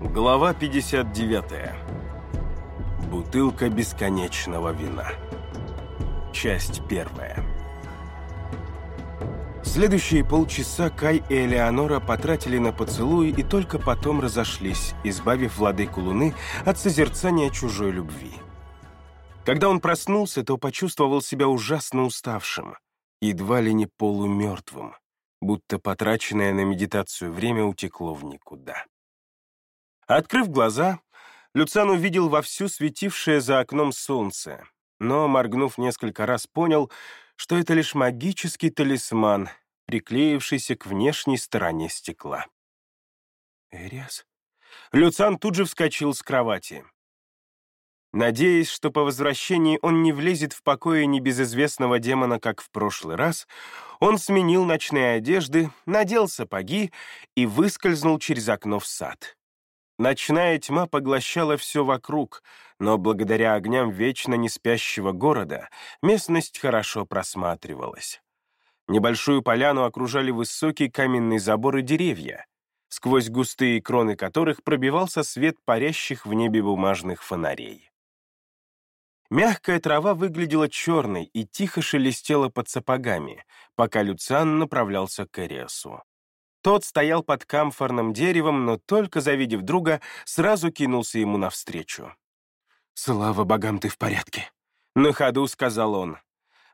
Глава 59. Бутылка бесконечного вина. Часть первая. Следующие полчаса Кай и Элеонора потратили на поцелуи и только потом разошлись, избавив владыку Луны от созерцания чужой любви. Когда он проснулся, то почувствовал себя ужасно уставшим, едва ли не полумертвым, будто потраченное на медитацию время утекло в никуда. Открыв глаза, Люциан увидел вовсю светившее за окном солнце, но, моргнув несколько раз, понял, что это лишь магический талисман, приклеившийся к внешней стороне стекла. «Эриас?» Люциан тут же вскочил с кровати. Надеясь, что по возвращении он не влезет в покое небезызвестного демона, как в прошлый раз, он сменил ночные одежды, надел сапоги и выскользнул через окно в сад. Ночная тьма поглощала все вокруг, но благодаря огням вечно не спящего города местность хорошо просматривалась. Небольшую поляну окружали высокие каменные заборы деревья, сквозь густые кроны которых пробивался свет парящих в небе бумажных фонарей. Мягкая трава выглядела черной и тихо шелестела под сапогами, пока Люциан направлялся к Эриасу. Тот стоял под камфорным деревом, но только завидев друга, сразу кинулся ему навстречу. «Слава богам, ты в порядке!» — на ходу сказал он.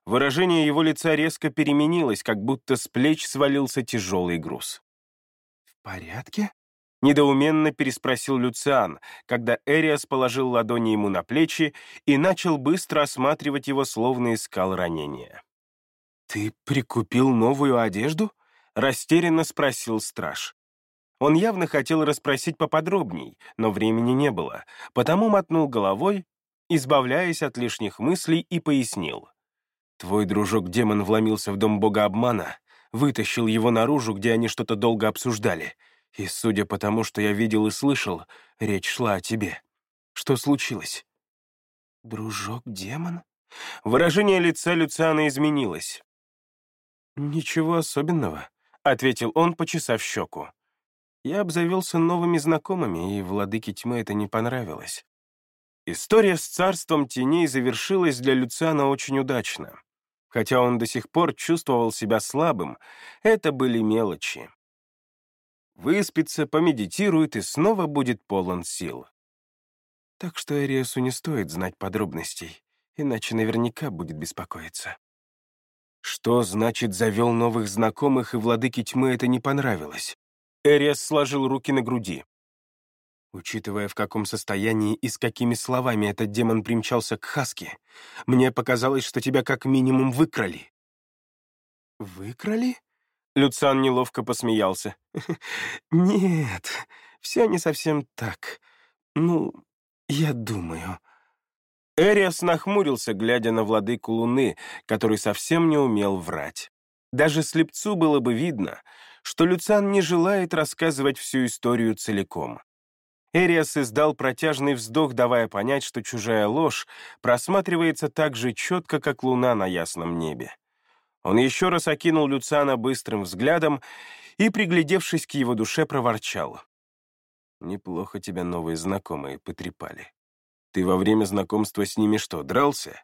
Выражение его лица резко переменилось, как будто с плеч свалился тяжелый груз. «В порядке?» — недоуменно переспросил Люциан, когда Эриас положил ладони ему на плечи и начал быстро осматривать его, словно искал ранения. «Ты прикупил новую одежду?» Растерянно спросил страж. Он явно хотел расспросить поподробней, но времени не было, потому мотнул головой, избавляясь от лишних мыслей, и пояснил. «Твой дружок-демон вломился в дом бога обмана, вытащил его наружу, где они что-то долго обсуждали, и, судя по тому, что я видел и слышал, речь шла о тебе. Что случилось?» «Дружок-демон?» Выражение лица Люциана изменилось. «Ничего особенного», — ответил он, почесав щеку. Я обзавелся новыми знакомыми, и владыке тьмы это не понравилось. История с царством теней завершилась для Люциана очень удачно. Хотя он до сих пор чувствовал себя слабым, это были мелочи. Выспится, помедитирует и снова будет полон сил. Так что Эриасу не стоит знать подробностей, иначе наверняка будет беспокоиться. Что значит завел новых знакомых, и владыке тьмы это не понравилось? Эриас сложил руки на груди. Учитывая, в каком состоянии и с какими словами этот демон примчался к Хаске, мне показалось, что тебя как минимум выкрали. «Выкрали?» Люциан неловко посмеялся. «Нет, все не совсем так. Ну, я думаю. Эриас нахмурился, глядя на владыку Луны, который совсем не умел врать. Даже слепцу было бы видно, что Люциан не желает рассказывать всю историю целиком. Эриас издал протяжный вздох, давая понять, что чужая ложь просматривается так же четко, как луна на ясном небе. Он еще раз окинул Люциана быстрым взглядом и, приглядевшись к его душе, проворчал. «Неплохо тебя новые знакомые потрепали. Ты во время знакомства с ними что, дрался?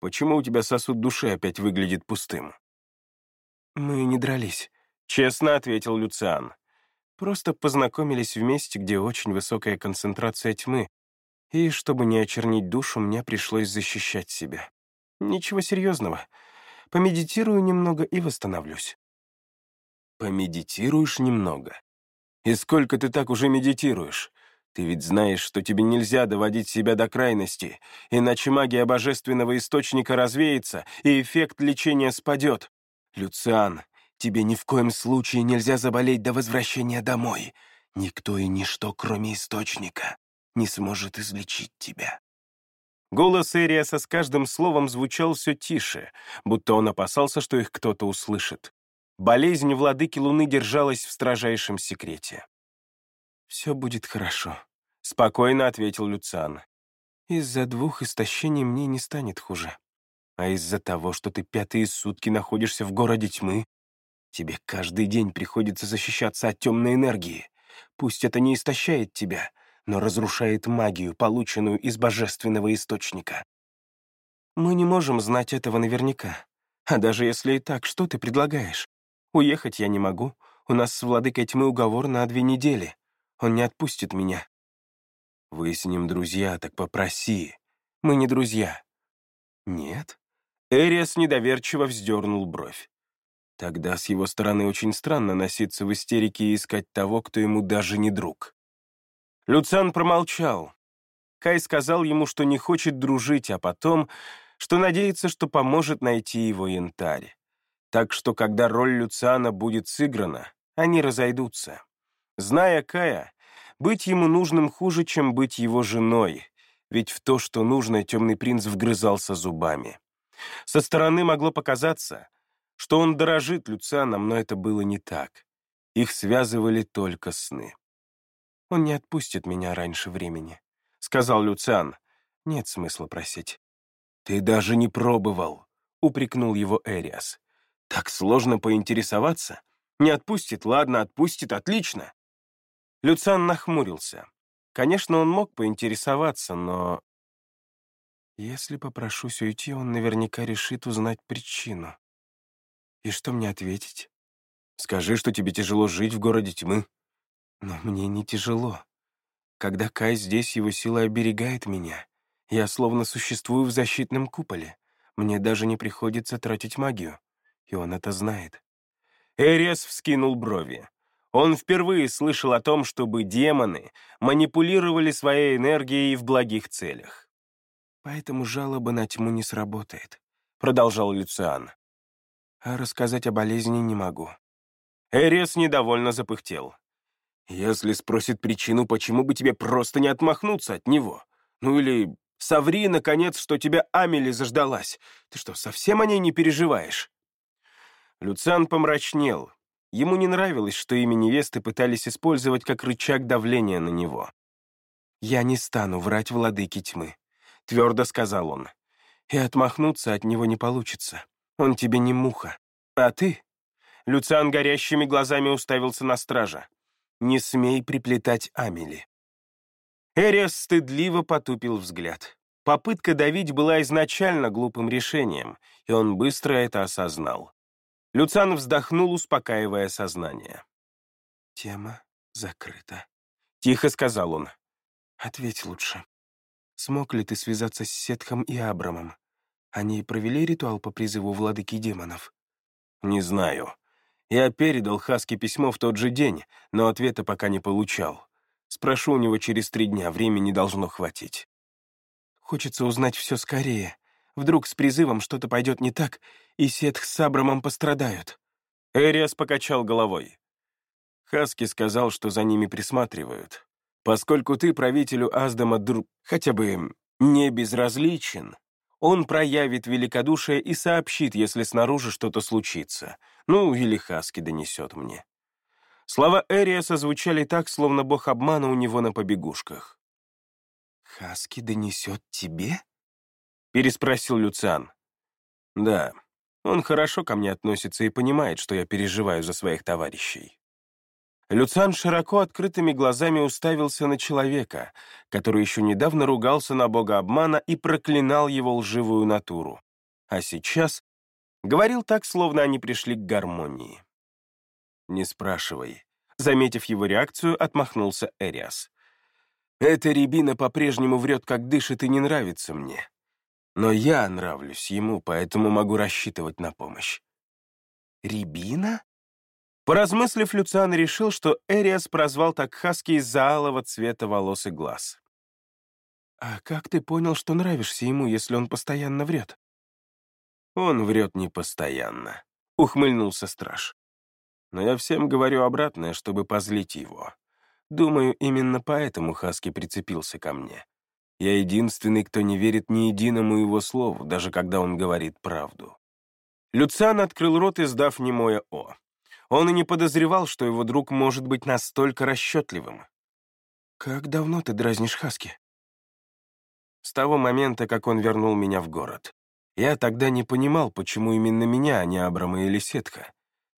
Почему у тебя сосуд души опять выглядит пустым?» «Мы не дрались», — честно ответил Люциан. «Просто познакомились в месте, где очень высокая концентрация тьмы, и, чтобы не очернить душу, мне пришлось защищать себя. Ничего серьезного. Помедитирую немного и восстановлюсь». «Помедитируешь немного? И сколько ты так уже медитируешь? Ты ведь знаешь, что тебе нельзя доводить себя до крайности, иначе магия божественного источника развеется, и эффект лечения спадет. Люциан, тебе ни в коем случае нельзя заболеть до возвращения домой. Никто и ничто, кроме источника, не сможет излечить тебя». Голос Эриаса с каждым словом звучал все тише, будто он опасался, что их кто-то услышит. Болезнь владыки Луны держалась в строжайшем секрете. «Все будет хорошо», — спокойно ответил Люциан. «Из-за двух истощений мне не станет хуже. А из-за того, что ты пятые сутки находишься в городе тьмы, тебе каждый день приходится защищаться от темной энергии. Пусть это не истощает тебя, но разрушает магию, полученную из божественного источника. Мы не можем знать этого наверняка. А даже если и так, что ты предлагаешь? Уехать я не могу. У нас с владыкой тьмы уговор на две недели. Он не отпустит меня. Вы с ним друзья, так попроси. Мы не друзья. Нет? Эриас недоверчиво вздернул бровь. Тогда с его стороны очень странно носиться в истерике и искать того, кто ему даже не друг. Люциан промолчал. Кай сказал ему, что не хочет дружить, а потом, что надеется, что поможет найти его янтарь. Так что, когда роль Люциана будет сыграна, они разойдутся. Зная Кая, быть ему нужным хуже, чем быть его женой, ведь в то, что нужно, темный принц вгрызался зубами. Со стороны могло показаться, что он дорожит Люцианом, но это было не так. Их связывали только сны. «Он не отпустит меня раньше времени», — сказал Люциан. «Нет смысла просить». «Ты даже не пробовал», — упрекнул его Эриас. «Так сложно поинтересоваться. Не отпустит, ладно, отпустит, отлично». Люциан нахмурился. Конечно, он мог поинтересоваться, но... Если попрошусь уйти, он наверняка решит узнать причину. И что мне ответить? Скажи, что тебе тяжело жить в городе тьмы. Но мне не тяжело. Когда Кай здесь, его сила оберегает меня. Я словно существую в защитном куполе. Мне даже не приходится тратить магию. И он это знает. Эриас вскинул брови. Он впервые слышал о том, чтобы демоны манипулировали своей энергией в благих целях. Поэтому жалоба на тьму не сработает, продолжал Люциан. А рассказать о болезни не могу. Эрес недовольно запыхтел. Если спросит причину, почему бы тебе просто не отмахнуться от него? Ну или соври, наконец, что тебя Амели заждалась. Ты что, совсем о ней не переживаешь? Люциан помрачнел. Ему не нравилось, что имя невесты пытались использовать как рычаг давления на него. «Я не стану врать владыке тьмы твердо сказал он. «И отмахнуться от него не получится. Он тебе не муха. А ты?» Люциан горящими глазами уставился на стража. «Не смей приплетать Амели». Эриас стыдливо потупил взгляд. Попытка давить была изначально глупым решением, и он быстро это осознал. Люциан вздохнул, успокаивая сознание. «Тема закрыта», — тихо сказал он. «Ответь лучше». Смог ли ты связаться с Сетхом и Абрамом? Они провели ритуал по призыву владыки демонов? Не знаю. Я передал Хаске письмо в тот же день, но ответа пока не получал. Спрошу у него через три дня, времени должно хватить. Хочется узнать все скорее. Вдруг с призывом что-то пойдет не так, и Сетх с Абрамом пострадают. Эриас покачал головой. Хаски сказал, что за ними присматривают. Поскольку ты правителю Аздама Дру хотя бы не безразличен, он проявит великодушие и сообщит, если снаружи что-то случится. Ну, или Хаски донесет мне. Слова Эриаса звучали так, словно бог обмана у него на побегушках. «Хаски донесет тебе?» — переспросил Люциан. «Да, он хорошо ко мне относится и понимает, что я переживаю за своих товарищей». Люциан широко открытыми глазами уставился на человека, который еще недавно ругался на бога обмана и проклинал его лживую натуру. А сейчас говорил так, словно они пришли к гармонии. «Не спрашивай». Заметив его реакцию, отмахнулся Эриас. «Эта рябина по-прежнему врет, как дышит, и не нравится мне. Но я нравлюсь ему, поэтому могу рассчитывать на помощь». «Рябина?» Поразмыслив, Люциан решил, что Эриас прозвал так Хаски из-за алого цвета волос и глаз. «А как ты понял, что нравишься ему, если он постоянно врет?» «Он врет не постоянно», — ухмыльнулся страж. «Но я всем говорю обратное, чтобы позлить его. Думаю, именно поэтому Хаски прицепился ко мне. Я единственный, кто не верит ни единому его слову, даже когда он говорит правду». Люциан открыл рот, издав немое «О». Он и не подозревал, что его друг может быть настолько расчетливым. «Как давно ты дразнишь Хаски?» С того момента, как он вернул меня в город. Я тогда не понимал, почему именно меня, а не Абрама или Сетха.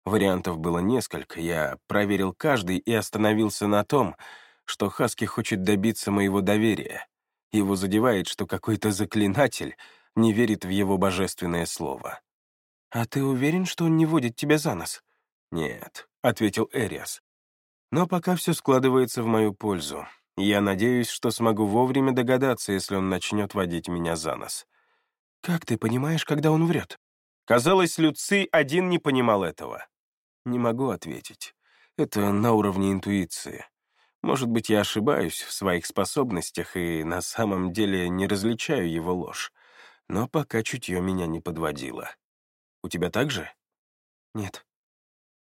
Вариантов было несколько, я проверил каждый и остановился на том, что Хаски хочет добиться моего доверия. Его задевает, что какой-то заклинатель не верит в его божественное слово. «А ты уверен, что он не водит тебя за нос?» «Нет», — ответил Эриас. «Но пока все складывается в мою пользу. Я надеюсь, что смогу вовремя догадаться, если он начнет водить меня за нос». «Как ты понимаешь, когда он врет?» Казалось, Люци один не понимал этого. Не могу ответить. Это на уровне интуиции. Может быть, я ошибаюсь в своих способностях и на самом деле не различаю его ложь. Но пока чутье меня не подводило. У тебя так же? Нет.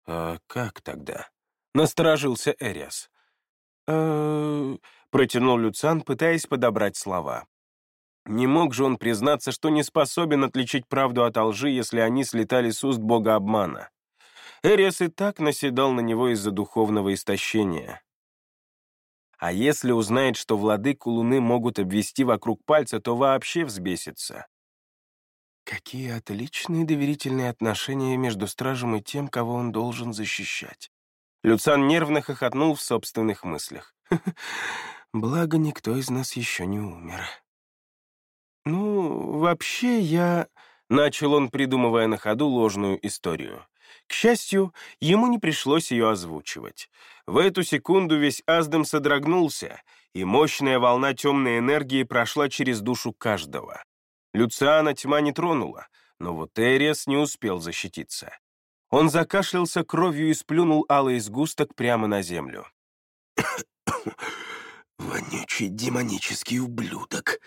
А как тогда? Насторожился Эриас. э протянул Люцан, пытаясь подобрать слова. Не мог же он признаться, что не способен отличить правду от лжи, если они слетали с уст бога обмана. Эриас и так наседал на него из-за духовного истощения. А если узнает, что владыку Луны могут обвести вокруг пальца, то вообще взбесится. Какие отличные доверительные отношения между стражем и тем, кого он должен защищать. Люцан нервно хохотнул в собственных мыслях. Благо, никто из нас еще не умер. «Ну, вообще я...» — начал он, придумывая на ходу ложную историю. К счастью, ему не пришлось ее озвучивать. В эту секунду весь Аздам содрогнулся, и мощная волна темной энергии прошла через душу каждого. Люциана тьма не тронула, но вот Эриас не успел защититься. Он закашлялся кровью и сплюнул алый сгусток прямо на землю. «Вонючий демонический ублюдок!»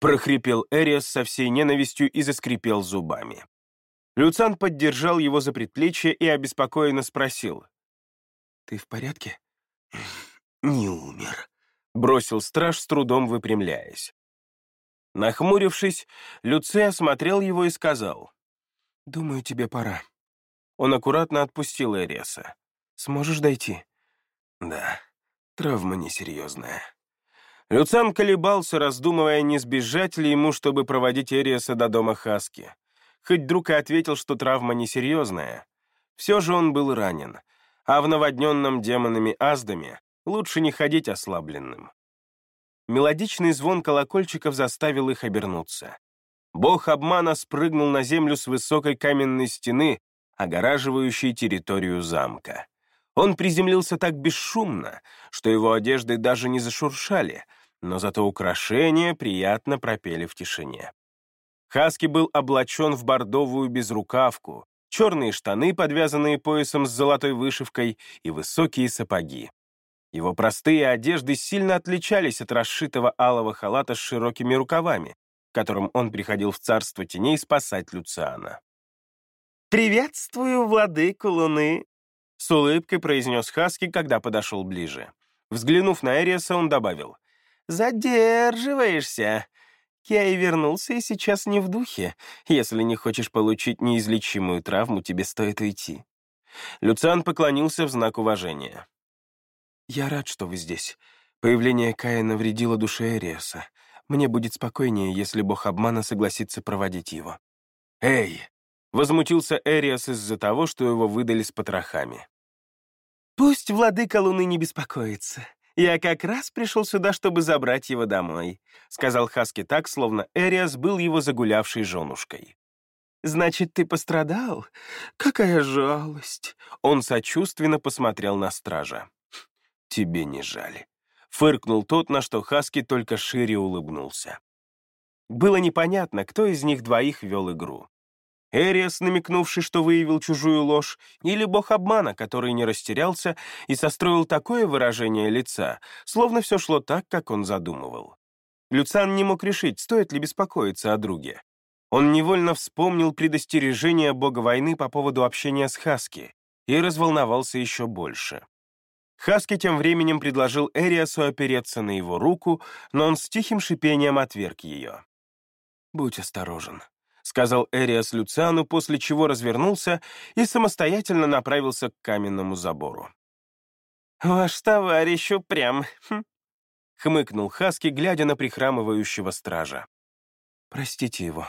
прохрипел Эриас со всей ненавистью и заскрипел зубами. Люцан поддержал его за предплечье и обеспокоенно спросил. «Ты в порядке?» «Не умер», — бросил страж, с трудом выпрямляясь. Нахмурившись, Люци осмотрел его и сказал. «Думаю, тебе пора». Он аккуратно отпустил Эриаса. «Сможешь дойти?» «Да, травма несерьезная». Люцан колебался, раздумывая, не сбежать ли ему, чтобы проводить Эриаса до дома Хаски. Хоть друг и ответил, что травма несерьезная, все же он был ранен, а в наводненном демонами Аздаме лучше не ходить ослабленным. Мелодичный звон колокольчиков заставил их обернуться. Бог обмана спрыгнул на землю с высокой каменной стены, огораживающей территорию замка. Он приземлился так бесшумно, что его одежды даже не зашуршали — но зато украшения приятно пропели в тишине. Хаски был облачен в бордовую безрукавку, черные штаны, подвязанные поясом с золотой вышивкой, и высокие сапоги. Его простые одежды сильно отличались от расшитого алого халата с широкими рукавами, которым он приходил в царство теней спасать Люциана. «Приветствую, владыку Луны!» — с улыбкой произнес Хаски, когда подошел ближе. Взглянув на Эриаса, он добавил — «Задерживаешься. Я и вернулся, и сейчас не в духе. Если не хочешь получить неизлечимую травму, тебе стоит уйти». Люциан поклонился в знак уважения. «Я рад, что вы здесь. Появление Кая навредило душе Эриаса. Мне будет спокойнее, если бог обмана согласится проводить его». «Эй!» — возмутился Эриас из-за того, что его выдали с потрохами. «Пусть владыка Луны не беспокоится. «Я как раз пришел сюда, чтобы забрать его домой», — сказал Хаски так, словно Эриас был его загулявшей женушкой. «Значит, ты пострадал? Какая жалость!» Он сочувственно посмотрел на стража. «Тебе не жаль», — фыркнул тот, на что Хаски только шире улыбнулся. Было непонятно, кто из них двоих вел игру. Эриас, намекнувший, что выявил чужую ложь, или бог обмана, который не растерялся и состроил такое выражение лица, словно все шло так, как он задумывал. Люциан не мог решить, стоит ли беспокоиться о друге. Он невольно вспомнил предостережение бога войны по поводу общения с Хаски и разволновался еще больше. Хаски тем временем предложил Эриасу опереться на его руку, но он с тихим шипением отверг ее. «Будь осторожен», — сказал Эриас Люциану, после чего развернулся и самостоятельно направился к каменному забору. «Ваш товарищ упрям», хм. — хмыкнул Хаски, глядя на прихрамывающего стража. «Простите его.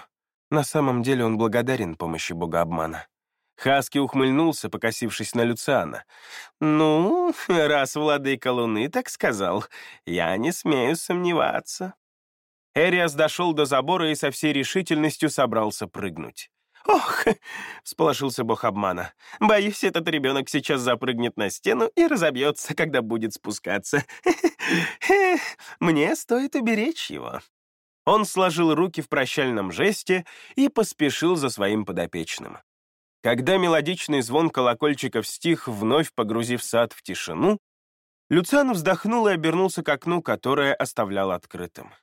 На самом деле он благодарен помощи бога обмана». Хаски ухмыльнулся, покосившись на Люциана. «Ну, раз владыка Луны так сказал, я не смею сомневаться». Эриас дошел до забора и со всей решительностью собрался прыгнуть. «Ох!» — всполошился бог обмана. «Боюсь, этот ребенок сейчас запрыгнет на стену и разобьется, когда будет спускаться. Мне стоит уберечь его». Он сложил руки в прощальном жесте и поспешил за своим подопечным. Когда мелодичный звон колокольчиков стих, вновь погрузив сад в тишину, Люциан вздохнул и обернулся к окну, которое оставлял открытым.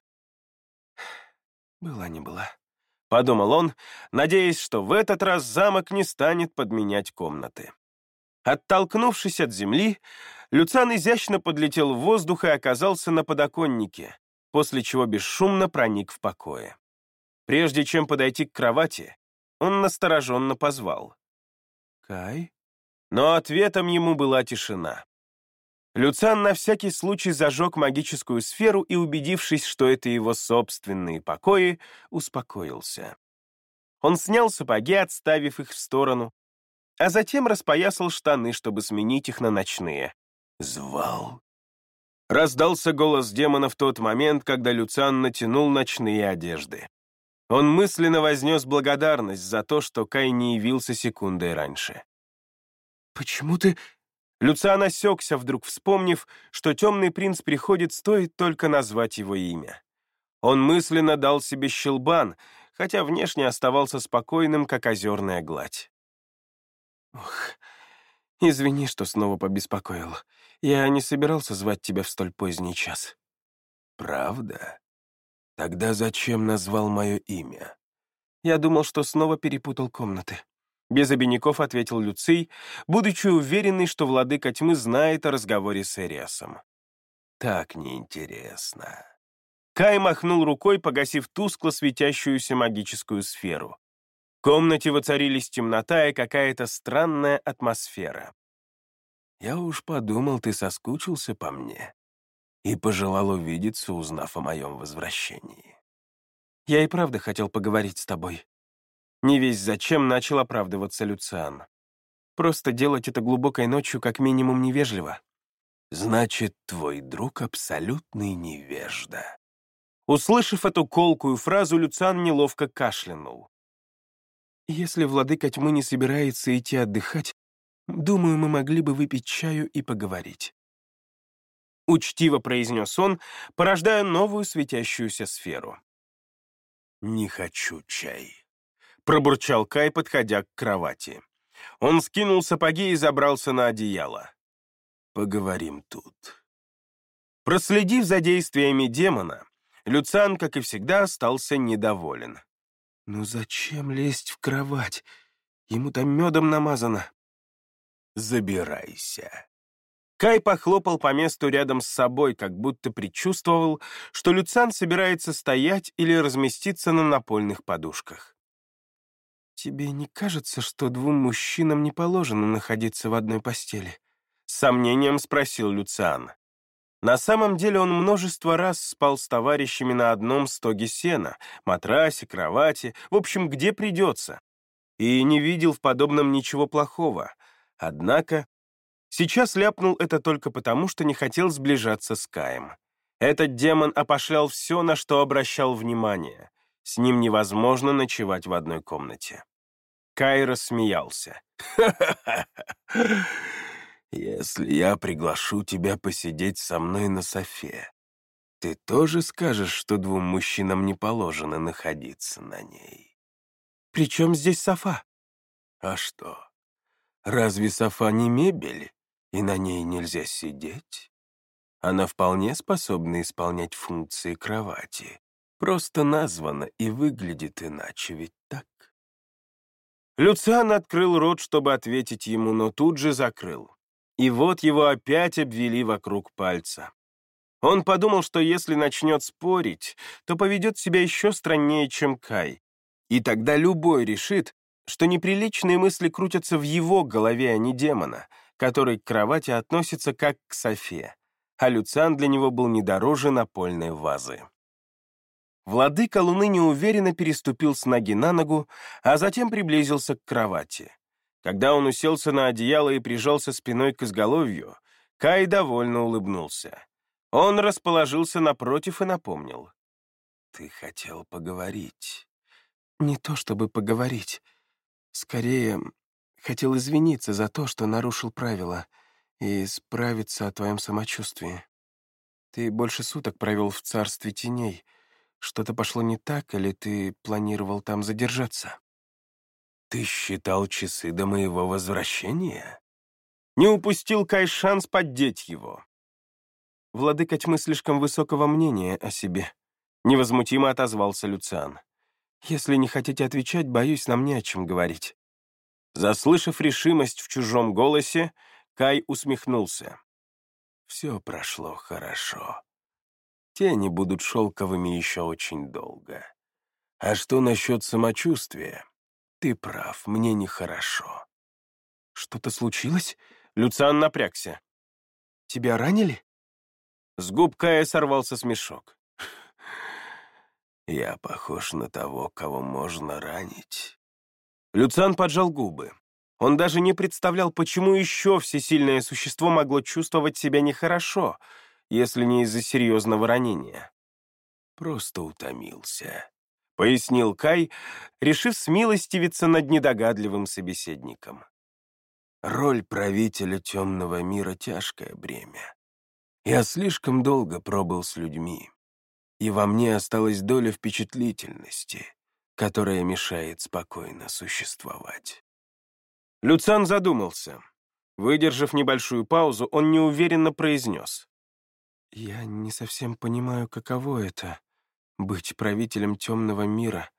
«Была не была», — подумал он, надеясь, что в этот раз замок не станет подменять комнаты. Оттолкнувшись от земли, Люциан изящно подлетел в воздух и оказался на подоконнике, после чего бесшумно проник в покое. Прежде чем подойти к кровати, он настороженно позвал. «Кай?» Но ответом ему была тишина. Люциан на всякий случай зажег магическую сферу и, убедившись, что это его собственные покои, успокоился. Он снял сапоги, отставив их в сторону, а затем распоясал штаны, чтобы сменить их на ночные. «Звал?» Раздался голос демона в тот момент, когда Люциан натянул ночные одежды. Он мысленно вознес благодарность за то, что Кай не явился секундой раньше. «Почему ты...» Люциан осекся, вдруг вспомнив, что темный принц приходит, стоит только назвать его имя. Он мысленно дал себе щелбан, хотя внешне оставался спокойным, как озерная гладь. «Ох, извини, что снова побеспокоил. Я не собирался звать тебя в столь поздний час». «Правда? Тогда зачем назвал мое имя?» Я думал, что снова перепутал комнаты. Без обиняков ответил Люций, будучи уверенный, что владыка тьмы знает о разговоре с Эриасом. «Так неинтересно». Кай махнул рукой, погасив тускло светящуюся магическую сферу. В комнате воцарились темнота и какая-то странная атмосфера. «Я уж подумал, ты соскучился по мне и пожелал увидеться, узнав о моем возвращении». «Я и правда хотел поговорить с тобой», не весь зачем начал оправдываться Люциан. Просто делать это глубокой ночью как минимум невежливо. Значит, твой друг абсолютный невежда. Услышав эту колкую фразу, Люциан неловко кашлянул. Если владыка тьмы не собирается идти отдыхать, думаю, мы могли бы выпить чаю и поговорить. Учтиво произнес он, порождая новую светящуюся сферу. «Не хочу чай», пробурчал Кай, подходя к кровати. Он скинул сапоги и забрался на одеяло. «Поговорим тут». Проследив за действиями демона, Люциан, как и всегда, остался недоволен. «Ну зачем лезть в кровать? Ему там медом намазано». «Забирайся». Кай похлопал по месту рядом с собой, как будто предчувствовал, что Люциан собирается стоять или разместиться на напольных подушках. «Тебе не кажется, что двум мужчинам не положено находиться в одной постели?» С сомнением спросил Люциан. На самом деле он множество раз спал с товарищами на одном стоге сена, матрасе, кровати, в общем, где придется, и не видел в подобном ничего плохого. Однако сейчас ляпнул это только потому, что не хотел сближаться с Каем. Этот демон опошлял все, на что обращал внимание. С ним невозможно ночевать в одной комнате. Кай рассмеялся. «Если я приглашу тебя посидеть со мной на софе, ты тоже скажешь, что двум мужчинам не положено находиться на ней?» «При чем здесь софа?» «А что, разве софа не мебель, и на ней нельзя сидеть?» Она вполне способна исполнять функции кровати. Просто названа и выглядит иначе, ведь так? Люциан открыл рот, чтобы ответить ему, но тут же закрыл. И вот его опять обвели вокруг пальца. Он подумал, что если начнет спорить, то поведет себя еще страннее, чем Кай. И тогда любой решит, что неприличные мысли крутятся в его голове, а не демона, который к кровати относится как к Софе, а Люциан для него был не дороже напольной вазы. Владыка Луны неуверенно переступил с ноги на ногу, а затем приблизился к кровати. Когда он уселся на одеяло и прижался спиной к изголовью, Кай довольно улыбнулся. Он расположился напротив и напомнил. «Ты хотел поговорить». «Не то чтобы поговорить. Скорее, хотел извиниться за то, что нарушил правила, и справиться о твоем самочувствии. Ты больше суток провел в царстве теней. Что-то пошло не так, или ты планировал там задержаться?» «Ты считал часы до моего возвращения?» Не упустил Кай шанс поддеть его. «Владыка тьмы слишком высокого мнения о себе», — невозмутимо отозвался Люциан. «Если не хотите отвечать, боюсь, нам не о чем говорить». Заслышав решимость в чужом голосе, Кай усмехнулся. «Все прошло хорошо. Тени будут шелковыми еще очень долго. А что насчет самочувствия? Ты прав, мне нехорошо». «Что-то случилось?» Люциан напрягся. «Тебя ранили?» С губ Кая сорвался смешок. «Я похож на того, кого можно ранить». Люциан поджал губы. Он даже не представлял, почему еще всесильное существо могло чувствовать себя нехорошо, если не из-за серьезного ранения. «Просто утомился», — пояснил Кай, решив смилостивиться над недогадливым собеседником. Роль правителя темного мира — тяжкое бремя. Я слишком долго пробыл с людьми, и во мне осталась доля впечатлительности, которая мешает спокойно существовать. Люцан задумался. Выдержав небольшую паузу, он неуверенно произнес. «Я не совсем понимаю, каково это — быть правителем темного мира,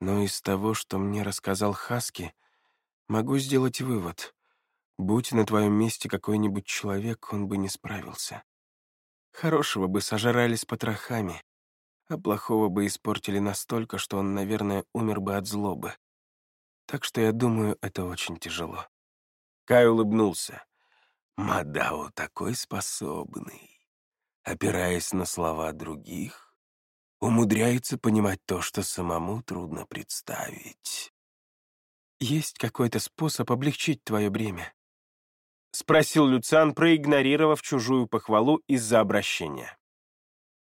но из того, что мне рассказал Хаски, могу сделать вывод. Будь на твоем месте какой-нибудь человек, он бы не справился. Хорошего бы сожрали с потрохами, а плохого бы испортили настолько, что он, наверное, умер бы от злобы. Так что я думаю, это очень тяжело». Кай улыбнулся. «Мадао такой способный, опираясь на слова других, умудряется понимать то, что самому трудно представить». «Есть какой-то способ облегчить твое бремя?» — спросил Люциан, проигнорировав чужую похвалу из-за обращения.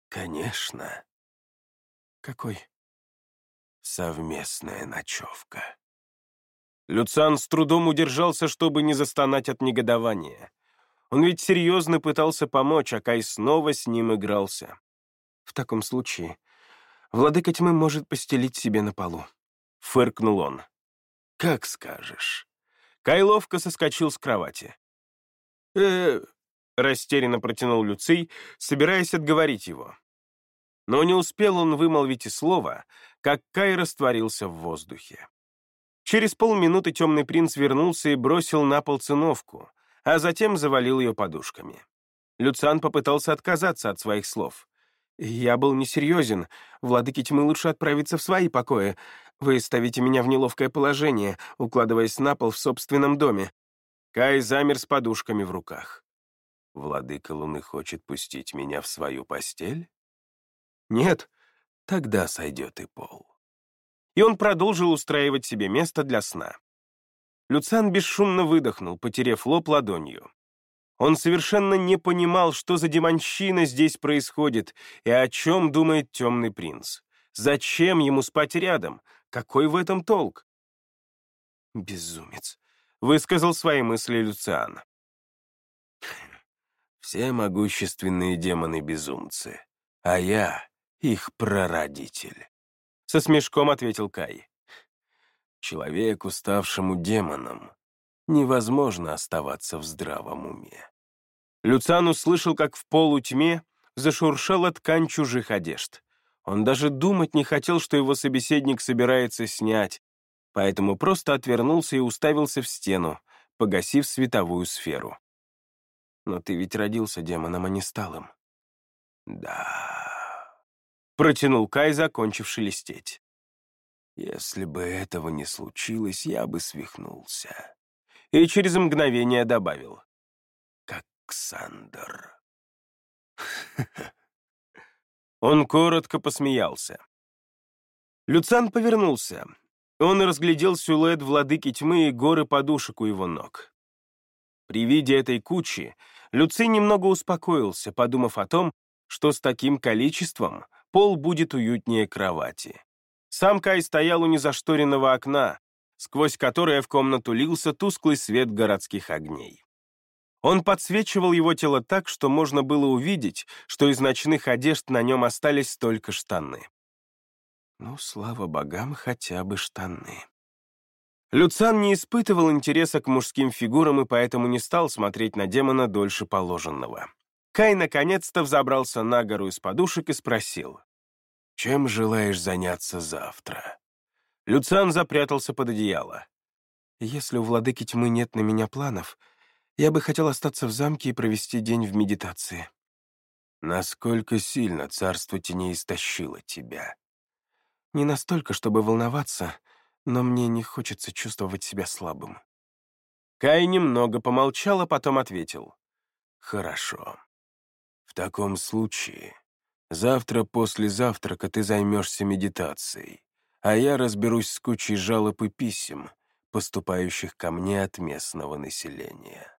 «Конечно». «Какой?» «Совместная ночевка». Люциан с трудом удержался, чтобы не застонать от негодования. Он ведь серьезно пытался помочь, а Кай снова с ним игрался. «В таком случае владыка тьмы может постелить себе на полу», — фыркнул он. «Как скажешь». Кай ловко соскочил с кровати. э растерянно протянул Люций, собираясь отговорить его. Но не успел он вымолвить и слова, как Кай растворился в воздухе. Через полминуты темный принц вернулся и бросил на пол циновку, а затем завалил ее подушками. Люциан попытался отказаться от своих слов. «Я был несерьезен. Владыке тьмы лучше отправиться в свои покои. Вы ставите меня в неловкое положение, укладываясь на пол в собственном доме». Кай замер с подушками в руках. «Владыка Луны хочет пустить меня в свою постель?» «Нет». «Тогда сойдет и пол» и он продолжил устраивать себе место для сна. Люциан бесшумно выдохнул, потеряв лоб ладонью. Он совершенно не понимал, что за демонщина здесь происходит и о чем думает темный принц. Зачем ему спать рядом? Какой в этом толк? «Безумец», — высказал свои мысли Люциан. «Все могущественные демоны-безумцы, а я — их прародитель» со смешком ответил Кай. Человеку, ставшему демоном, невозможно оставаться в здравом уме. Люциан услышал, как в полутьме зашуршала ткань чужих одежд. Он даже думать не хотел, что его собеседник собирается снять, поэтому просто отвернулся и уставился в стену, погасив световую сферу. «Но ты ведь родился демоном, а не стал им». «Да», Протянул Кай, закончив шелестеть. Если бы этого не случилось, я бы свихнулся. И через мгновение добавил. Как Ксандр. Он коротко посмеялся. Люцан повернулся. он разглядел силуэт владыки тьмы и горы подушек у его ног. При виде этой кучи Люций немного успокоился, подумав о том, что с таким количеством пол будет уютнее кровати. Сам Кай стоял у незашторенного окна, сквозь которое в комнату лился тусклый свет городских огней. Он подсвечивал его тело так, что можно было увидеть, что из ночных одежд на нем остались только штаны. Ну, слава богам, хотя бы штаны. Люцан не испытывал интереса к мужским фигурам и поэтому не стал смотреть на демона дольше положенного. Кай наконец-то взобрался на гору из подушек и спросил. «Чем желаешь заняться завтра?» Люциан запрятался под одеяло. «Если у владыки тьмы нет на меня планов, я бы хотел остаться в замке и провести день в медитации». «Насколько сильно царство теней истощило тебя?» «Не настолько, чтобы волноваться, но мне не хочется чувствовать себя слабым». Кай немного помолчал, а потом ответил. «Хорошо. В таком случае завтра после завтрака ты займешься медитацией, а я разберусь с кучей жалоб и писем, поступающих ко мне от местного населения».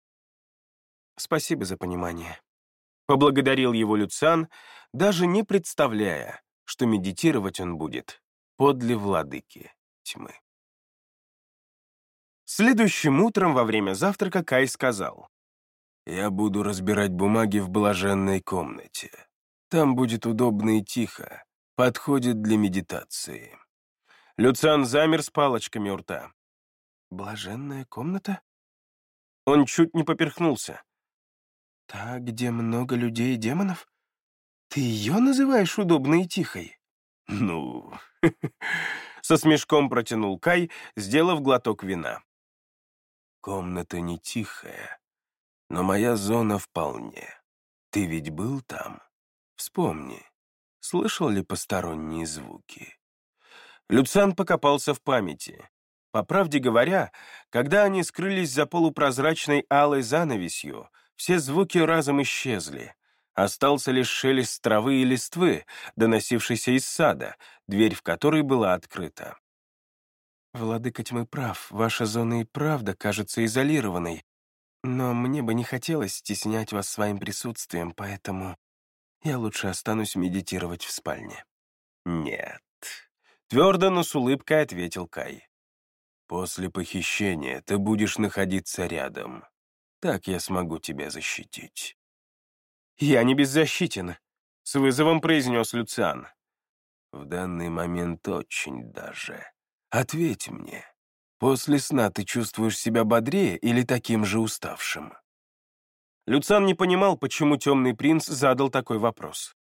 «Спасибо за понимание», — поблагодарил его Люциан, даже не представляя, что медитировать он будет подле владыки тьмы. Следующим утром во время завтрака Кай сказал, «Я буду разбирать бумаги в блаженной комнате. Там будет удобно и тихо, подходит для медитации». Люциан замер с палочками у рта. «Блаженная комната?» Он чуть не поперхнулся. «Та, где много людей и демонов? Ты ее называешь удобной и тихой?» «Ну...» Со смешком протянул Кай, сделав глоток вина. Комната не тихая, но моя зона вполне. Ты ведь был там? Вспомни, слышал ли посторонние звуки? Люциан покопался в памяти. По правде говоря, когда они скрылись за полупрозрачной алой занавесью, все звуки разом исчезли, Остался лишь шелест травы и листвы, доносившийся из сада, дверь в который была открыта. «Владыка тьмы прав, ваша зона и правда кажется изолированной, но мне бы не хотелось стеснять вас своим присутствием, поэтому я лучше останусь медитировать в спальне». «Нет», — твердо, но с улыбкой ответил Кай. «После похищения ты будешь находиться рядом. Так я смогу тебя защитить». «Я не беззащитен», — с вызовом произнес Люциан. «В данный момент очень даже. Ответь мне, после сна ты чувствуешь себя бодрее или таким же уставшим?» Люциан не понимал, почему темный принц задал такой вопрос.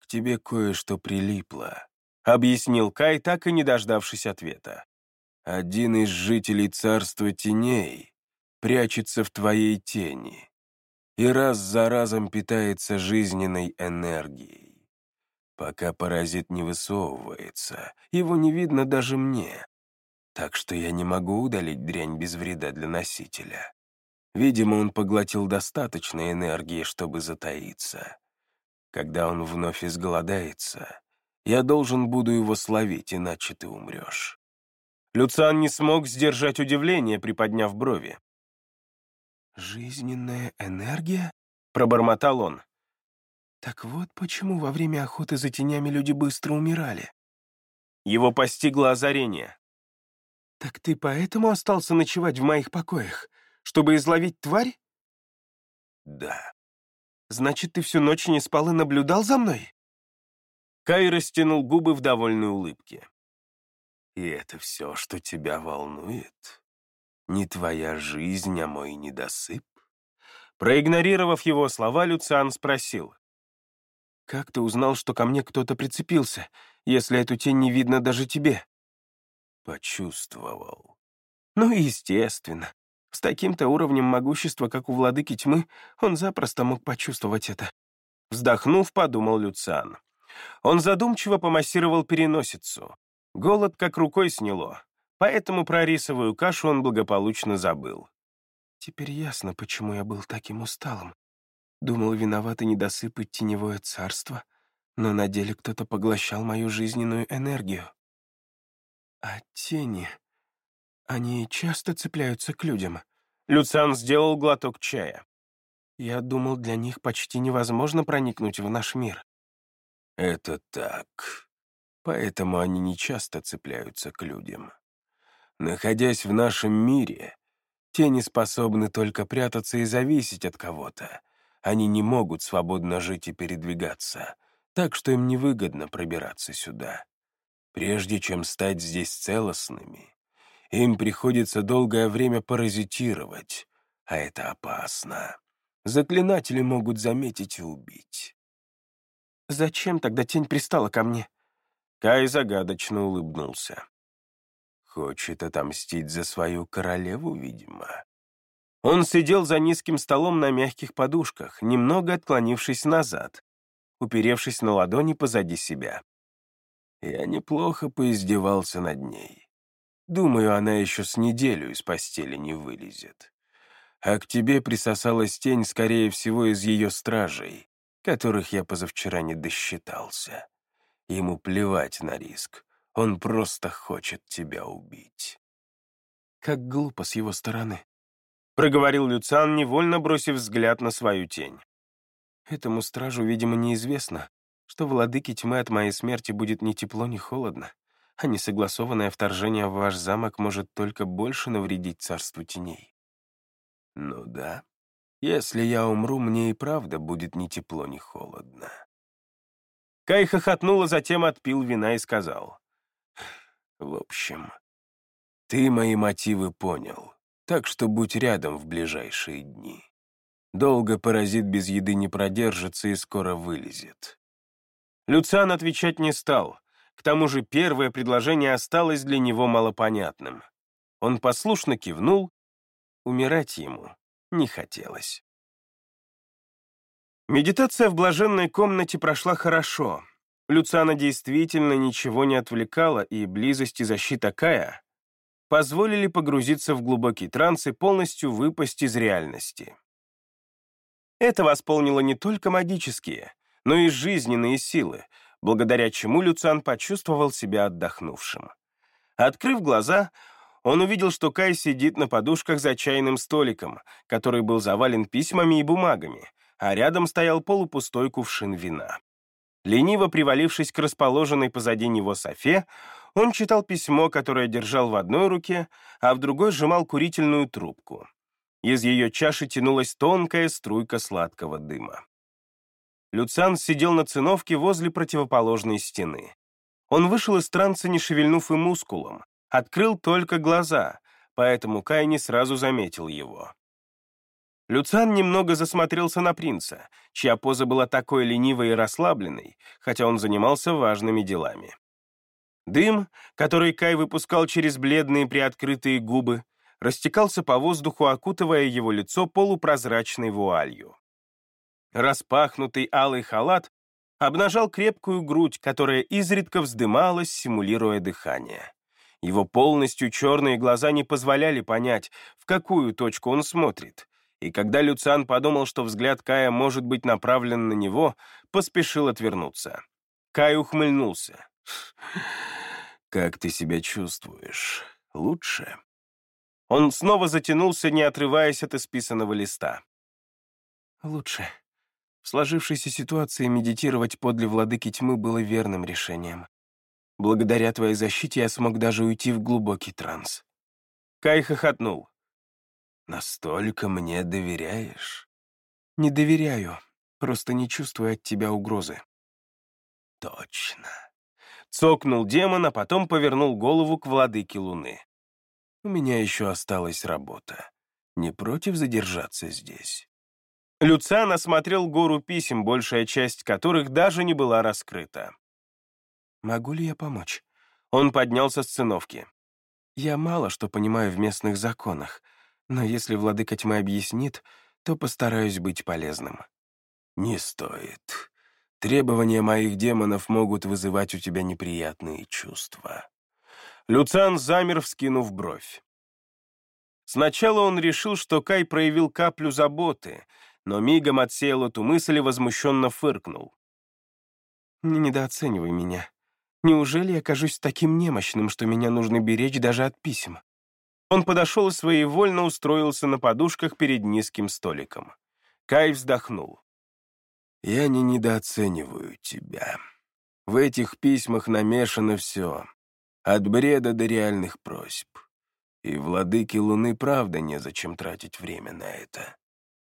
«К тебе кое-что прилипло», — объяснил Кай, так и не дождавшись ответа. «Один из жителей царства теней прячется в твоей тени и раз за разом питается жизненной энергией. Пока паразит не высовывается, его не видно даже мне, так что я не могу удалить дрянь без вреда для носителя. Видимо, он поглотил достаточно энергии, чтобы затаиться. Когда он вновь изголодается, я должен буду его словить, иначе ты умрешь. Люциан не смог сдержать удивление, приподняв брови. «Жизненная энергия?» — пробормотал он. «Так вот почему во время охоты за тенями люди быстро умирали». Его постигло озарение. «Так ты поэтому остался ночевать в моих покоях, чтобы изловить тварь?» «Да». «Значит, ты всю ночь не спал и наблюдал за мной?» Кай растянул губы в довольной улыбке. «И это все, что тебя волнует?» Не твоя жизнь, а мой недосып?» Проигнорировав его слова, Люциан спросил. «Как ты узнал, что ко мне кто-то прицепился, если эту тень не видно даже тебе?» «Почувствовал». «Ну, естественно. С таким-то уровнем могущества, как у владыки тьмы, он запросто мог почувствовать это». Вздохнув, подумал Люциан. Он задумчиво помассировал переносицу. Голод как рукой сняло поэтому про рисовую кашу он благополучно забыл. Теперь ясно, почему я был таким усталым. Думал, виноваты недосыпать теневое царство, но на деле кто-то поглощал мою жизненную энергию. А тени, они часто цепляются к людям. Люциан сделал глоток чая. Я думал, для них почти невозможно проникнуть в наш мир. Это так. Поэтому они не часто цепляются к людям. Находясь в нашем мире, тени способны только прятаться и зависеть от кого-то. Они не могут свободно жить и передвигаться, так что им невыгодно пробираться сюда. Прежде чем стать здесь целостными, им приходится долгое время паразитировать, а это опасно. Заклинатели могут заметить и убить. «Зачем тогда тень пристала ко мне?» Кай загадочно улыбнулся. «Хочет отомстить за свою королеву, видимо». Он сидел за низким столом на мягких подушках, немного отклонившись назад, уперевшись на ладони позади себя. Я неплохо поиздевался над ней. Думаю, она еще с неделю из постели не вылезет. А к тебе присосалась тень, скорее всего, из ее стражей, которых я позавчера не досчитался. Ему плевать на риск, он просто хочет тебя убить. Как глупо с его стороны. Проговорил Люциан, невольно бросив взгляд на свою тень. Этому стражу, видимо, неизвестно, что владыке тьмы от моей смерти будет ни тепло, ни холодно, а несогласованное вторжение в ваш замок может только больше навредить царству теней. Ну да, если я умру, мне и правда будет ни тепло, ни холодно. Кай хохотнул, а затем отпил вина и сказал. В общем, ты мои мотивы понял, так что будь рядом в ближайшие дни. Долго паразит без еды не продержится и скоро вылезет. Люциан отвечать не стал. Тому же первое предложение осталось для него малопонятным. Он послушно кивнул. Умирать ему не хотелось. Медитация в блаженной комнате прошла хорошо. Люциана действительно ничего не отвлекала, и близость и защита Кая позволили погрузиться в глубокий транс и полностью выпасть из реальности. Это восполнило не только магические, но и жизненные силы, благодаря чему Люциан почувствовал себя отдохнувшим. Открыв глаза, он увидел, что Кай сидит на подушках за чайным столиком, который был завален письмами и бумагами, а рядом стоял полупустой кувшин вина. Лениво привалившись к расположенной позади него софе, он читал письмо, которое держал в одной руке, а в другой сжимал курительную трубку. Из ее чаши тянулась тонкая струйка сладкого дыма. Люциан сидел на циновке возле противоположной стены. Он вышел из транса, не шевельнув и мускулом, открыл только глаза, поэтому Кай не сразу заметил его. Люциан немного засмотрелся на принца, чья поза была такой ленивой и расслабленной, хотя он занимался важными делами. Дым, который Кай выпускал через бледные приоткрытые губы, растекался по воздуху, окутывая его лицо полупрозрачной вуалью. Распахнутый алый халат обнажал крепкую грудь, которая изредка вздымалась, симулируя дыхание. Его полностью черные глаза не позволяли понять, в какую точку он смотрит, и когда Люциан подумал, что взгляд Кая может быть направлен на него, поспешил отвернуться. Кай ухмыльнулся. «Как ты себя чувствуешь? Лучше?» Он снова затянулся, не отрываясь от исписанного листа. «Лучше», в сложившейся ситуации медитировать подле владыки тьмы было верным решением. Благодаря твоей защите я смог даже уйти в глубокий транс. Кай хохотнул. «Настолько мне доверяешь?» «Не доверяю, просто не чувствую от тебя угрозы». «Точно». Цокнул демон, а потом повернул голову к владыке Луны. «У меня еще осталась работа. Не против задержаться здесь?» Люциан осмотрел гору писем, большая часть которых даже не была раскрыта. «Могу ли я помочь?» Он поднялся с циновки. «Я мало что понимаю в местных законах, но если владыка тьмы объяснит, то постараюсь быть полезным». «Не стоит. Требования моих демонов могут вызывать у тебя неприятные чувства». Люциан замер, вскинув бровь. Сначала он решил, что Кай проявил каплю заботы, но мигом отсеял эту мысль и возмущенно фыркнул. «Не недооценивай меня. Неужели я кажусь таким немощным, что меня нужно беречь даже от писем? Он подошел и своевольно устроился на подушках перед низким столиком. Кай вздохнул. «Я не недооцениваю тебя. В этих письмах намешано все, от бреда до реальных просьб. И владыке Луны правда незачем тратить время на это».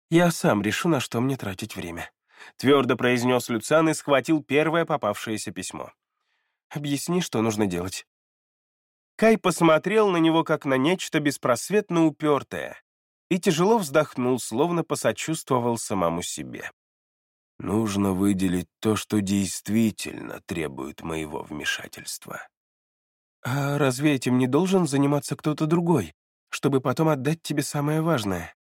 «Я сам решу, на что мне тратить время», — твердо произнес Люциан и схватил первое попавшееся письмо. «Объясни, что нужно делать». Кай посмотрел на него, как на нечто беспросветно упертое, и тяжело вздохнул, словно посочувствовал самому себе. «Нужно выделить то, что действительно требует моего вмешательства». «А разве этим не должен заниматься кто-то другой, чтобы потом отдать тебе самое важное?»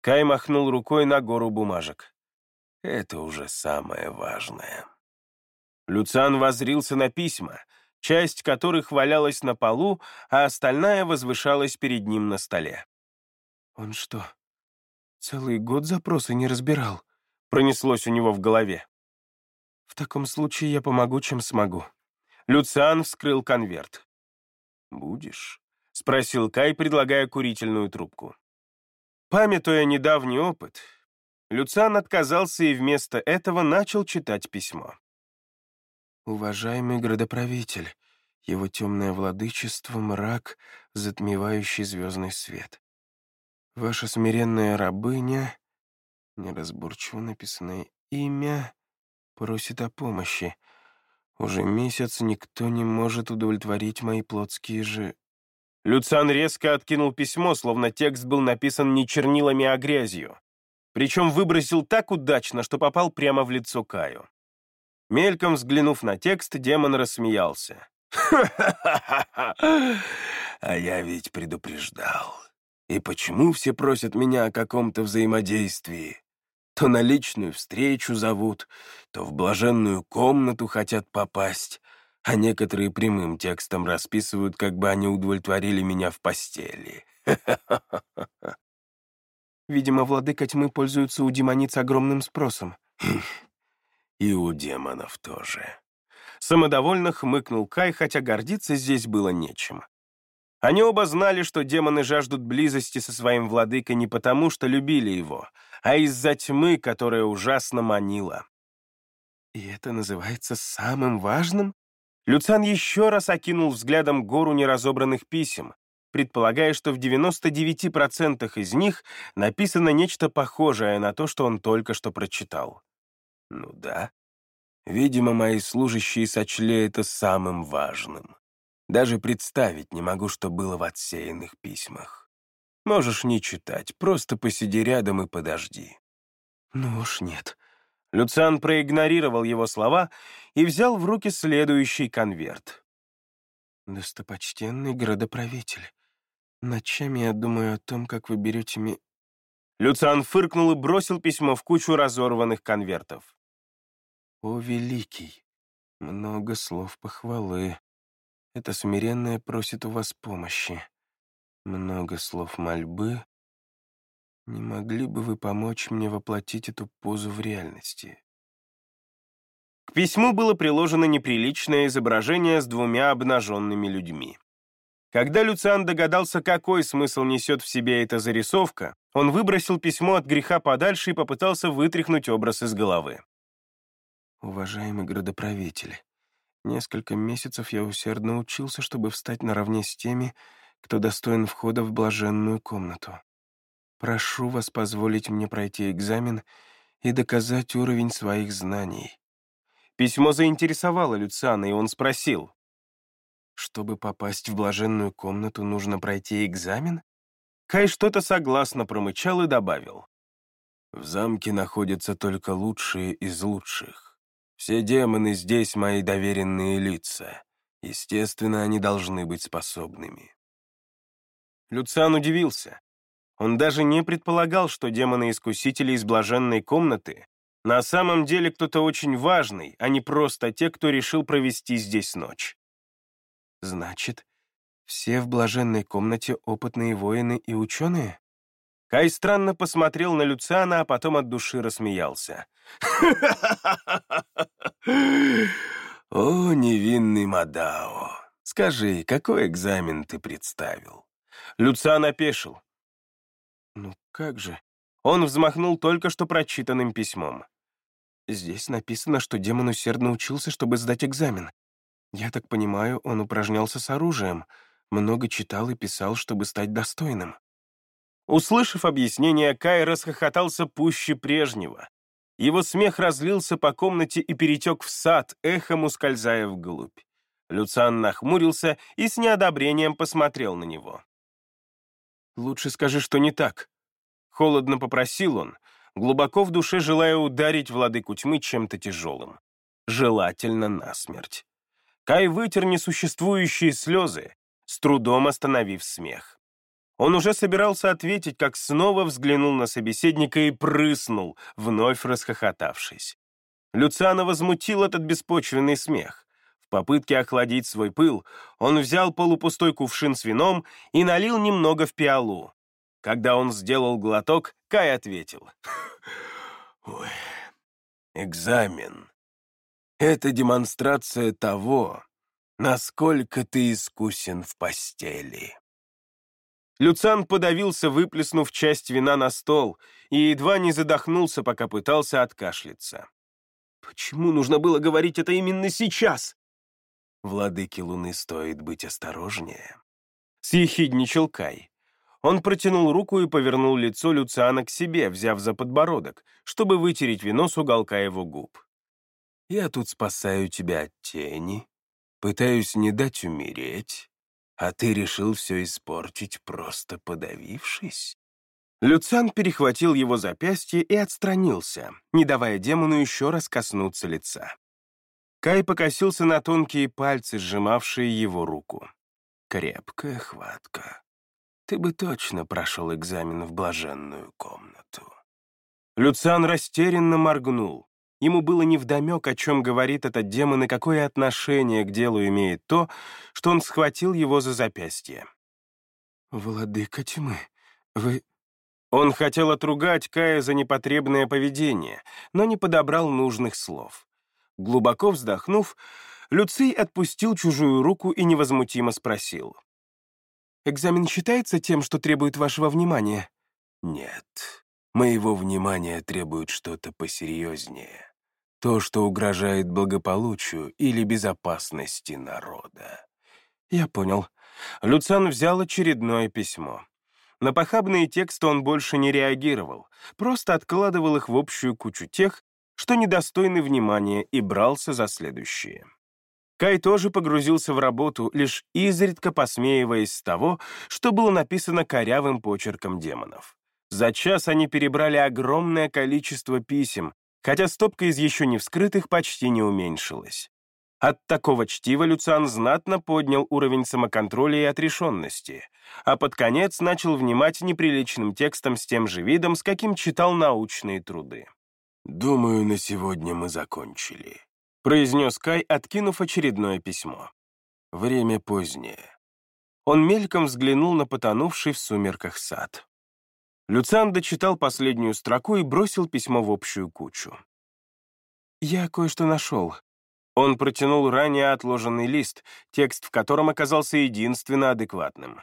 Кай махнул рукой на гору бумажек. «Это уже самое важное». Люциан возрился на письма, часть которых валялась на полу, а остальная возвышалась перед ним на столе. «Он что, целый год запросы не разбирал?» Пронеслось у него в голове. «В таком случае я помогу, чем смогу». Люциан вскрыл конверт. «Будешь?» — спросил Кай, предлагая курительную трубку. Памятуя недавний опыт, Люциан отказался и вместо этого начал читать письмо. Уважаемый градоправитель, его темное владычество — мрак, затмевающий звездный свет. Ваша смиренная рабыня, неразборчиво написанное имя, просит о помощи. Уже месяц никто не может удовлетворить мои плотские же... Люциан резко откинул письмо, словно текст был написан не чернилами, а грязью. Причем выбросил так удачно, что попал прямо в лицо Каю. Мельком взглянув на текст, демон рассмеялся. «Ха-ха-ха! А я ведь предупреждал. И почему все просят меня о каком-то взаимодействии? То на личную встречу зовут, то в блаженную комнату хотят попасть, а некоторые прямым текстом расписывают, как бы они удовлетворили меня в постели. Видимо, владыка тьмы пользуется у демониц огромным спросом. И у демонов тоже. Самодовольно хмыкнул Кай, хотя гордиться здесь было нечем. Они оба знали, что демоны жаждут близости со своим владыкой не потому, что любили его, а из-за тьмы, которая ужасно манила. И это называется самым важным? Люциан еще раз окинул взглядом гору неразобранных писем, предполагая, что в 99% из них написано нечто похожее на то, что он только что прочитал. Ну да. Видимо, мои служащие сочли это самым важным. Даже представить не могу, что было в отсеянных письмах. Можешь не читать, просто посиди рядом и подожди. Ну уж нет. Люциан проигнорировал его слова и взял в руки следующий конверт. «Достопочтенный градоправитель, ночами я думаю о том, как вы берете ми...» Люциан фыркнул и бросил письмо в кучу разорванных конвертов. «О, великий! Много слов похвалы. Это смиренное просит у вас помощи. Много слов мольбы. Не могли бы вы помочь мне воплотить эту позу в реальности?» К письму было приложено неприличное изображение с двумя обнаженными людьми. Когда Люциан догадался, какой смысл несет в себе эта зарисовка, он выбросил письмо от греха подальше и попытался вытряхнуть образ из головы. Уважаемый градоправитель, несколько месяцев я усердно учился, чтобы встать наравне с теми, кто достоин входа в блаженную комнату. Прошу вас позволить мне пройти экзамен и доказать уровень своих знаний. Письмо заинтересовало Люциана, и он спросил. Чтобы попасть в блаженную комнату, нужно пройти экзамен? Кай что-то согласно промычал и добавил. В замке находятся только лучшие из лучших. Все демоны здесь мои доверенные лица. Естественно, они должны быть способными. Люциан удивился. Он даже не предполагал, что демоны-искусители из блаженной комнаты на самом деле кто-то очень важный, а не просто те, кто решил провести здесь ночь. Значит, все в блаженной комнате опытные воины и ученые? Кай странно посмотрел на Люциана, а потом от души рассмеялся. «О, невинный Мадао, скажи, какой экзамен ты представил? Люциан опешил. Ну как же? Он взмахнул только что прочитанным письмом. Здесь написано, что демон усердно учился, чтобы сдать экзамен. Я так понимаю, он упражнялся с оружием, много читал и писал, чтобы стать достойным. Услышав объяснение, Кай расхохотался пуще прежнего. Его смех разлился по комнате и перетек в сад, эхом ускользая вглубь. Люциан нахмурился и с неодобрением посмотрел на него. «Лучше скажи, что не так», — холодно попросил он, глубоко в душе желая ударить владыку тьмы чем-то тяжелым. Желательно насмерть. Кай вытер несуществующие слезы, с трудом остановив смех. Он уже собирался ответить, как снова взглянул на собеседника и прыснул, вновь расхохотавшись. Люциана возмутил этот беспочвенный смех. Попытке охладить свой пыл он взял полупустой кувшин с вином и налил немного в пиалу. Когда он сделал глоток, Кай ответил. «Ой, экзамен. Это демонстрация того, насколько ты искусен в постели». Люцан подавился, выплеснув часть вина на стол, и едва не задохнулся, пока пытался откашляться. Почему нужно было говорить это именно сейчас? Владыке Луны стоит быть осторожнее. Съехидничал Кай. Он протянул руку и повернул лицо Люциана к себе, взяв за подбородок, чтобы вытереть вино с уголка его губ. «Я тут спасаю тебя от тени, пытаюсь не дать умереть, а ты решил все испортить, просто подавившись?» Люциан перехватил его запястье и отстранился, не давая демону еще раз коснуться лица. Кай покосился на тонкие пальцы, сжимавшие его руку. «Крепкая хватка. Ты бы точно прошел экзамен в блаженную комнату». Люциан растерянно моргнул. Ему было невдомек, о чем говорит этот демон и какое отношение к делу имеет то, что он схватил его за запястье. «Владыка тьмы, вы...» Он хотел отругать Кая за непотребное поведение, но не подобрал нужных слов. Глубоко вздохнув, Люций отпустил чужую руку и невозмутимо спросил. «Экзамен считается тем, что требует вашего внимания?» «Нет, моего внимания требует что-то посерьезнее» то, что угрожает благополучию или безопасности народа. Я понял. Люцан взял очередное письмо. На похабные тексты он больше не реагировал, просто откладывал их в общую кучу тех, что недостойны внимания, и брался за следующие. Кай тоже погрузился в работу, лишь изредка посмеиваясь с того, что было написано корявым почерком демонов. За час они перебрали огромное количество писем, хотя стопка из еще не вскрытых почти не уменьшилась. От такого чтива Люциан знатно поднял уровень самоконтроля и отрешенности, а под конец начал внимать неприличным текстом с тем же видом, с каким читал научные труды. «Думаю, на сегодня мы закончили», — произнес Кай, откинув очередное письмо. «Время позднее». Он мельком взглянул на потонувший в сумерках сад. Люциан дочитал последнюю строку и бросил письмо в общую кучу. «Я кое-что нашел». Он протянул ранее отложенный лист, текст в котором оказался единственно адекватным.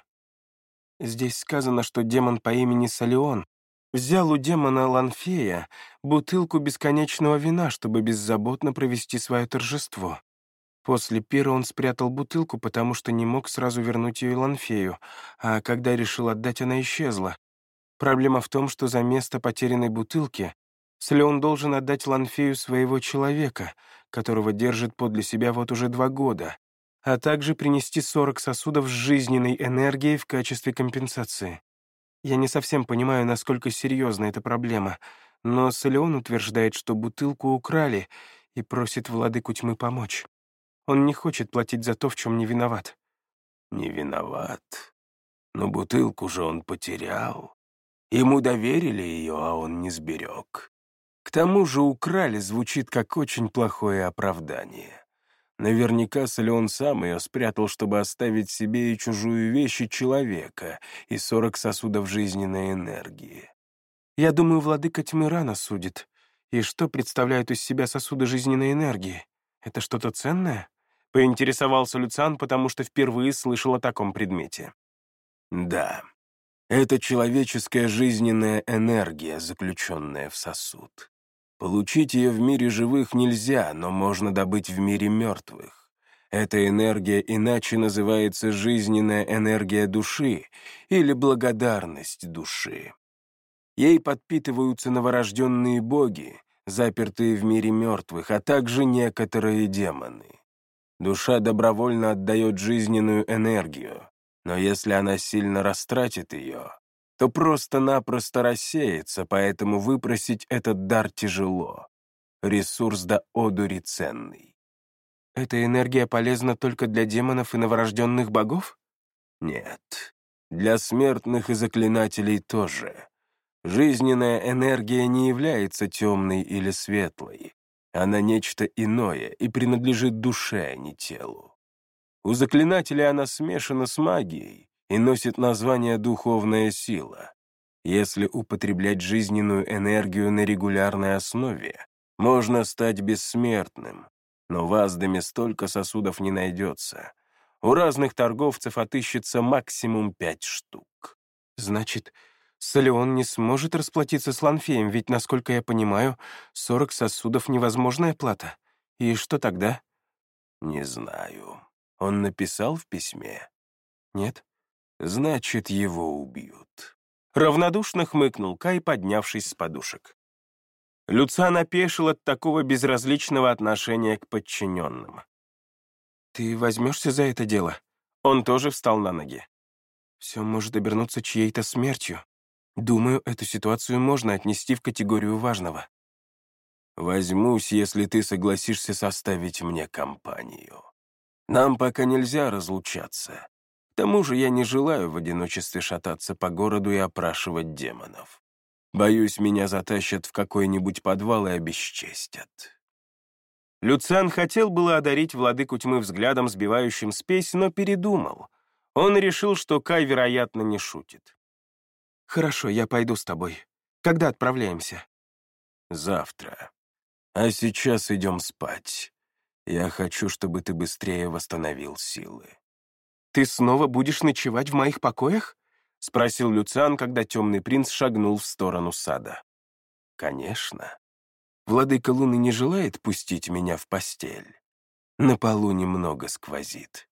Здесь сказано, что демон по имени Салион взял у демона Ланфея бутылку бесконечного вина, чтобы беззаботно провести свое торжество. После пира он спрятал бутылку, потому что не мог сразу вернуть ее Ланфею, а когда решил отдать, она исчезла. Проблема в том, что за место потерянной бутылки Слеон должен отдать Ланфею своего человека, которого держит подле себя вот уже два года, а также принести 40 сосудов с жизненной энергией в качестве компенсации. Я не совсем понимаю, насколько серьезна эта проблема, но Солеон утверждает, что бутылку украли и просит владыку тьмы помочь. Он не хочет платить за то, в чем не виноват. Не виноват. Но бутылку же он потерял. Ему доверили ее, а он не сберег. К тому же украли звучит как очень плохое оправдание. Наверняка Солеон сам ее спрятал, чтобы оставить себе и чужую вещь и человека, и сорок сосудов жизненной энергии. Я думаю, владыка тьмы рано судит. И что представляют из себя сосуды жизненной энергии? Это что-то ценное? Поинтересовался Люциан, потому что впервые слышал о таком предмете. Да, это человеческая жизненная энергия, заключенная в сосуд. Получить ее в мире живых нельзя, но можно добыть в мире мертвых. Эта энергия иначе называется жизненная энергия души или благодарность души. Ей подпитываются новорожденные боги, запертые в мире мертвых, а также некоторые демоны. Душа добровольно отдает жизненную энергию, но если она сильно растратит ее, то просто-напросто рассеется, поэтому выпросить этот дар тяжело. Ресурс до одури ценный. Эта энергия полезна только для демонов и новорожденных богов? Нет. Для смертных и заклинателей тоже. Жизненная энергия не является темной или светлой. Она нечто иное и принадлежит душе, а не телу. У заклинателя она смешана с магией и носит название «духовная сила». Если употреблять жизненную энергию на регулярной основе, можно стать бессмертным, но в Аздаме столько сосудов не найдется. У разных торговцев отыщется максимум пять штук. Значит, Солеон не сможет расплатиться с Ланфеем, ведь, насколько я понимаю, 40 сосудов — невозможная плата. И что тогда? Не знаю. Он написал в письме? Нет. Значит, его убьют. Равнодушно хмыкнул Кай, поднявшись с подушек. Люциан опешил от такого безразличного отношения к подчиненным. «Ты возьмешься за это дело?» Он тоже встал на ноги. «Все может обернуться чьей-то смертью. Думаю, эту ситуацию можно отнести в категорию важного». «Возьмусь, если ты согласишься составить мне компанию. Нам пока нельзя разлучаться. К тому же я не желаю в одиночестве шататься по городу и опрашивать демонов. Боюсь, меня затащат в какой-нибудь подвал и обесчестят». Люциан хотел было одарить владыку тьмы взглядом, сбивающим спесь, но передумал. Он решил, что Кай, вероятно, не шутит. «Хорошо, я пойду с тобой. Когда отправляемся?» «Завтра. А сейчас идем спать. Я хочу, чтобы ты быстрее восстановил силы». «Ты снова будешь ночевать в моих покоях?» — спросил Люциан, когда темный принц шагнул в сторону сада. «Конечно. Владыка Луны не желает пустить меня в постель. На полу немного сквозит».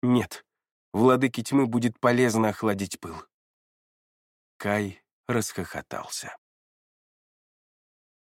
«Нет, владыке тьмы будет полезно охладить пыл». Кай расхохотался.